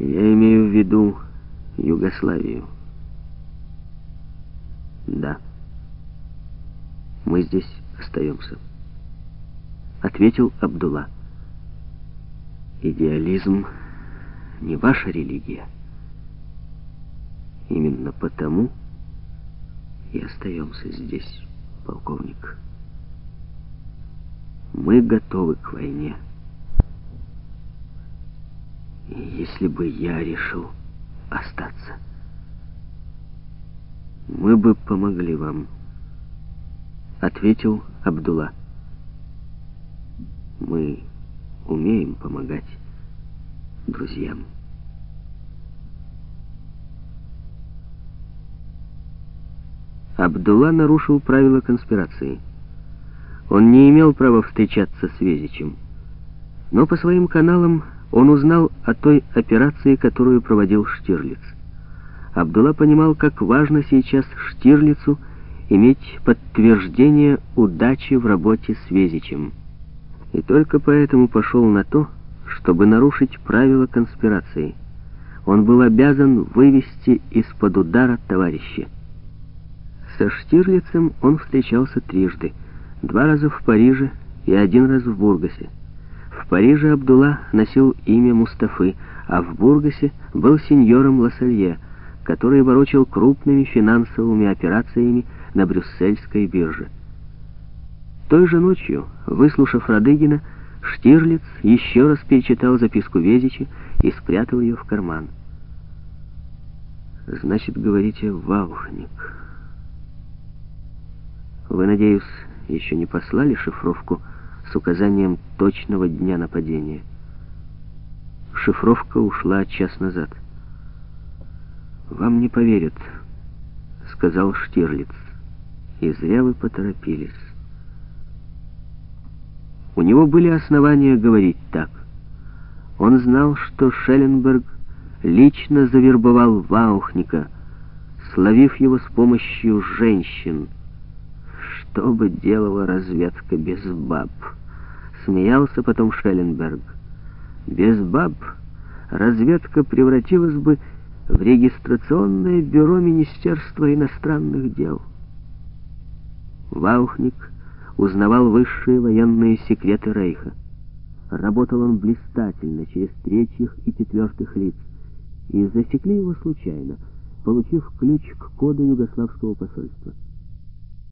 Я имею в виду Югославию. Да. Мы здесь остаемся. Ответил Абдулла. Идеализм не ваша религия. Именно потому и остаемся здесь, полковник. Мы готовы к войне. И если бы я решил остаться, мы бы помогли вам, ответил Абдулла. Мы умеем помогать друзьям. Абдулла нарушил правила конспирации. Он не имел права встречаться с Везичем. Но по своим каналам он узнал о той операции, которую проводил Штирлиц. Абдулла понимал, как важно сейчас Штирлицу иметь подтверждение удачи в работе с Везичем. И только поэтому пошел на то, чтобы нарушить правила конспирации. Он был обязан вывести из-под удара товарища. Со Штирлицем он встречался трижды. Два раза в Париже и один раз в Бургасе. В Париже Абдулла носил имя Мустафы, а в Бургасе был сеньором Лассалье, который ворочал крупными финансовыми операциями на брюссельской бирже. Той же ночью, выслушав Радыгина, Штирлиц еще раз перечитал записку Везича и спрятал ее в карман. «Значит, говорите, Ваухник. Вы, надеюсь, еще не послали шифровку с указанием точного дня нападения?» Шифровка ушла час назад. «Вам не поверят», — сказал Штирлиц. «И зря вы поторопились». У него были основания говорить так. Он знал, что Шелленберг лично завербовал Ваухника, словив его с помощью женщин. Что бы делала разведка без баб? Смеялся потом Шелленберг. Без баб разведка превратилась бы в регистрационное бюро Министерства иностранных дел. Ваухник узнавал высшие военные секреты Рейха. Работал он блистательно через третьих и четвертых лиц, и засекли его случайно, получив ключ к коду югославского посольства.